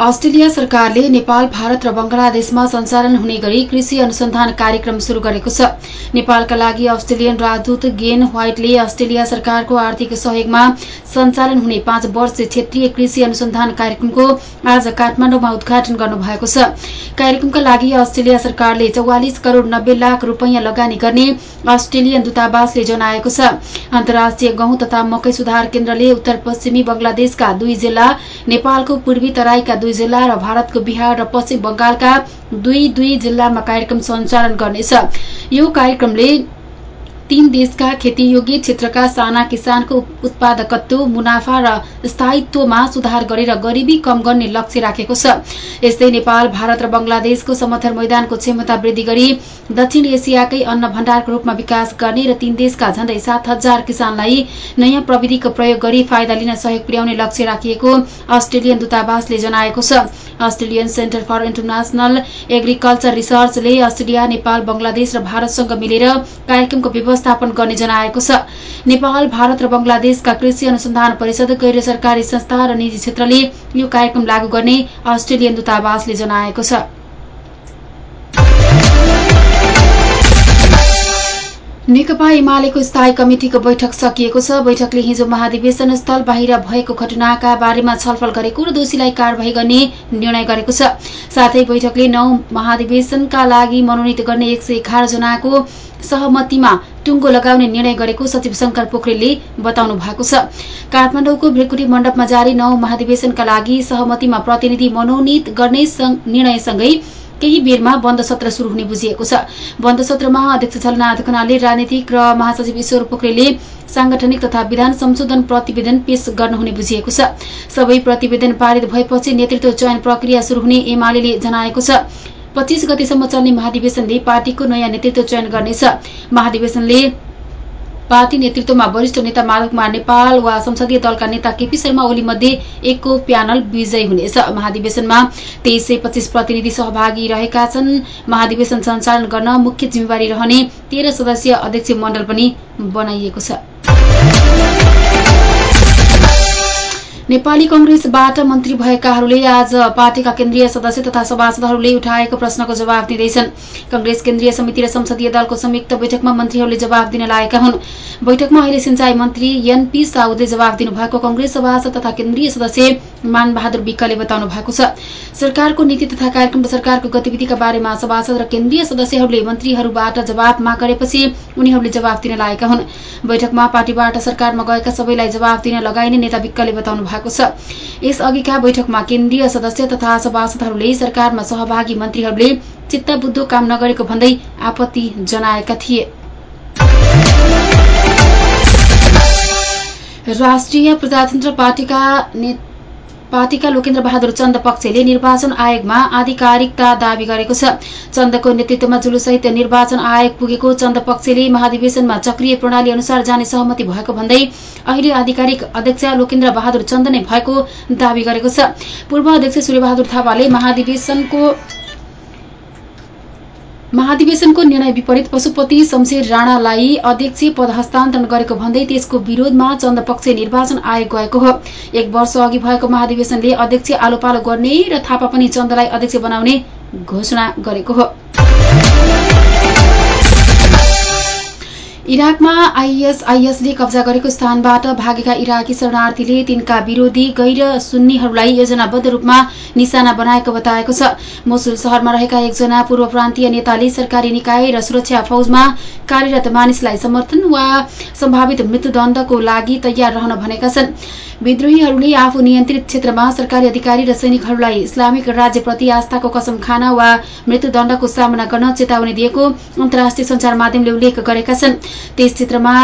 Australia सरकारले नेपाल भारत र बंगलादेशमा सञ्चालन हुने गरी कृषि अनुसन्धान कार्यक्रम शुरू गरेको छ। नेपालका लागि अस्ट्रेलियन राजदूत गेन व्हाइटले अस्ट्रेलिया सरकारको आर्थिक सहयोगमा सञ्चालन हुने पाँच वर्ष क्षेत्रीय कृषि अनुसन्धान कार्यक्रमको आज काठमाडौँमा उद्घाटन गर्नुभएको छ। कार्यक्रमका लागि अस्ट्रेलिया सरकारले चौवालिस करोड़ नब्बे लाख रूपियाँ लगानी गर्ने अस्ट्रेलियन दूतावासले जनाएको छ। अन्तर्राष्ट्रिय गहुँ तथा मकै सुधार केन्द्रले उत्तर पश्चिमी बंगलादेशका दुई जिल्ला नेपालको पूर्वी तराईका दुई जिल्ला र भारतको बिहार र पश्चिम बंगालका दुई दुई जिल्लामा कार्यक्रम सञ्चालन गर्नेछ। यो कार्यक्रमले तीन देशका खेतीयोग्य क्षेत्रका साना किसानको उत्पादकत्व मुनाफा र स्थायित्वमा सुधार गरेर गरिबी कम गर्ने लक्ष्य राखेको छ। यस्तै नेपाल भारत र बंगलादेशको समर्थन मैदानको क्षमता वृद्धि गरी दक्षिण एसियाकै अन्न भण्डारको रूपमा विकास गर्ने र तीन देशका झण्डै सात हजार किसानलाई नयाँ प्रविधिको प्रयोग गरी फाइदा लिन सहयोग पुर्याउने लक्ष्य राखिएको अस्ट्रेलियन दूतावासले जनाएको छ। Australian centre for international agriculture रिसर्चले Australia Nepal Bangladesh र भारतसँग मिलेर कार्यक्रमको व्यवस्थापन गर्ने जनाएको छ। नेपाल भारत र बंगलादेशका कृषि अनुसन्धान परिषद गैर सरकारी संस्था र निजी क्षेत्रले यो कार्यक्रम लागू गर्ने अस्ट्रेलियन दूतावासले जनाएको छ। नेकपा एमालेको स्थायी कमिटिको बैठक सकिएको छ। बैठकले हिजो महाधिवेशन स्थल बाहिर भएको घटनाका बारेमा छलफल गरेको र दोषीलाई कारवाही गर्ने निर्णय गरेको छ। साथै बैठकले नौ महाधिवेशनका लागि मनोनित गर्ने एक सय एघार जनाको सहमतिमा टुङ्गो लगाउने निर्णय गरेको सचिव शंकर पोखरेलले बताउनु भएको छ। काठमाडौँको भ्रिकुटी मण्डपमा जारी नौ महाधिवेशनका लागि सहमतिमा प्रतिनिधि मनोनित गर्ने निर्णयसँगै केही बेरमा बन्द सत्र शुरू हुने बुझिएको छ। बन्द सत्रमा अध्यक्ष झलनाथ खनालले राजनीतिक र महासचिव ईश्वर पोखरेलले सांगठनिक तथा विधान संशोधन प्रतिवेदन पेश गर्नुहुने बुझिएको छ। सबै प्रतिवेदन पारित भएपछि नेतृत्व चयन प्रक्रिया शुरू हुने एमाले जनाएको छ। पच्चीस गतेसम्म चल्ने महाधिवेशनले पार्टीको नयाँ नेतृत्व चयन गर्नेछ। महाधिवेशनले पार्टी नेतृत्वमा वरिष्ठ नेता माधव कुमार नेपाल वा संसदीय दलका नेता केपी शर्मा ओली मध्ये एकको प्यानल विजयी हुनेछ। महाधिवेशनमा तेइस सय पच्चीस प्रतिनिधि सहभागी रहेका छन्। महाधिवेशन सञ्चालन गर्न मुख्य जिम्मेवारी रहने तेह्र सदस्यीय अध्यक्ष मण्डल पनि बनाइएको छ। नेपाली कंग्रेसबाट मन्त्री भएकाहरूले आज पार्टीका केन्द्रीय सदस्य तथा सभासदहरूले उठाएको प्रश्नको जवाब दिँदैछन्। कंग्रेस केन्द्रीय समिति र संसदीय दलको संयुक्त बैठकमा मन्त्रीहरूले जवाब दिन लागेका हुन्। बैठकमा अहिले सिंचाई मन्त्री एनपी साउदले जवाब दिनुभएको कंग्रेस सभासद तथा केन्द्रीय सदस्य मानबहादुर विक्कले बताउनु भएको छ। सरकारको नीति तथा कार्यक्रम र सरकारको गतिविधिका बारेमा सभासद र केन्द्रीय सदस्यहरूले मन्त्रीहरूबाट जवाब माग गरेपछि उनीहरूले जवाब दिन लागेका हुन्। बैठकमा पार्टीबाट सरकारमा गएका सबैलाई जवाब दिन लगाइने नेता विक्कले बताउनु भएको छ। यसअघिका बैठकमा केन्द्रीय सदस्य तथा सभासदहरूले सरकारमा सहभागी मन्त्रीहरूले चित्तबुद्धो काम नगरेको भन्दै आपत्ति जनाएका थिए। राष्ट्रिय प्रजातन्त्र पार्टीका पार्टीका लोकेन्द्र बहादुर चन्द पक्षले निर्वाचन आयोगमा आधिकारिकता दावी गरेको छ। चन्दको नेतृत्वमा जुलुसहित निर्वाचन आयोग पुगेको चन्द पक्षले महाधिवेशनमा चक्रिय प्रणाली अनुसार जाने सहमति भएको भन्दै अहिले आधिकारिक अध्यक्ष लोकेन्द्र बहादुर चन्द नै भएको दावी गरेको छ। पूर्व अध्यक्ष सूर्यबहादुर थापाले महाधिवेशनको महाधिवेशनको निर्णय विपरीत पशुपति शमशेर राणालाई अध्यक्ष पद हस्तान्तरण गरेको भन्दै त्यसको विरोधमा चन्द पक्ष निर्वाचन आयोग गएको हो। एक वर्ष अघि भएको महाधिवेशनले अध्यक्ष आलोपालो गर्ने र थापा पनि चन्दलाई अध्यक्ष बनाउने घोषणा गरेको हो। इराकमा आइएसआइएसले कब्जा गरेको स्थानबाट भागेका इराकी शरणार्थीले तिनका विरोधी गैर सुन्नीहरूलाई योजनाबद्ध रूपमा निशाना बनाएको बताएको छ। मोसुल शहरमा रहेका एकजना पूर्व प्रान्तीय नेताले सरकारी निकाय र सुरक्षा फौजमा कार्यरत मानिसलाई समर्थन वा सम्भावित मृत्युदण्डको लागि तयार रहन भनेका छन्। विद्रोहीहरूले आफू नियन्त्रित क्षेत्रमा सरकारी अधिकारी र सैनिकहरूलाई इस्लामिक राज्यप्रति आस्थाको कसम खान वा मृत्युदण्डको सामना गर्न चेतावनी दिएको अन्तर्राष्ट्रिय संचार माध्यमले उल्लेख गरेका छन्। त्यस क्षेत्रमा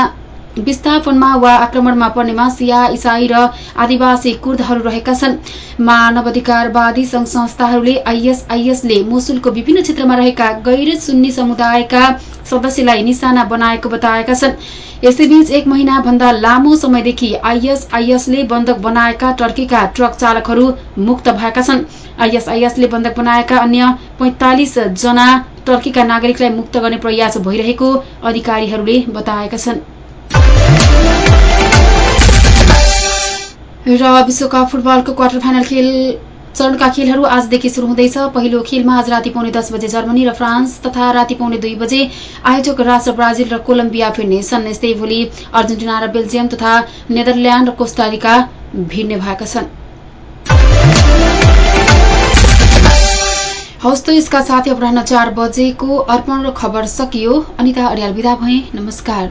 विस्थापनमा वा आक्रमणमा पर्नेमा सिया इसाई र आदिवासी कुर्दहरू रहेका छन्। मानवाधिकारवादी संघ संस्थाहरूले आइएसआइएसले मोसुलको विभिन्न क्षेत्रमा रहेका गैर सुन्नी समुदायका सदस्यलाई निशाना बनाएको बताएका छन्। यसैबीच एक महिना भन्दा लामो समयदेखि आइएसआइएसले बन्धक बनाएका टर्कीका ट्रक चालकहरू मुक्त भएका छन्। आइएसआइएसले बन्धक बनाएका अन्य पैंतालिस जना टर्कीका नागरिकलाई मुक्त गर्ने प्रयास भइरहेको अधिकारीहरूले बताएका छन्। र विश्वकप फुटबलको क्वार्टर फाइनल खेल चरणका खेलहरू आजदेखि शुरू हुँदैछ। पहिलो खेलमा आज राति पाउने दस बजे जर्मनी र फ्रान्स तथा राति पाउने दुई बजे आयोजक राष्ट्र ब्राजिल र कोलम्बिया भिड्नेछन् यस्तै भोलि अर्जेन्टिना र बेल्जियम तथा नेदरल्याण्ड र कोस्टारिका भिड्ने भएका छन्। हवस् त यसका साथै अपराह चार बजेको अर्पण खबर सकियो। अनिता अरियाल विदा भए। नमस्कार।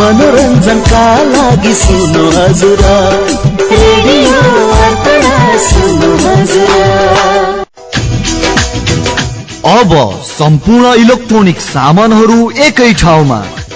मनोरञ्जनका लागि सुन्नु हजुर अब सम्पूर्ण इलेक्ट्रोनिक सामानहरू एकै ठाउँमा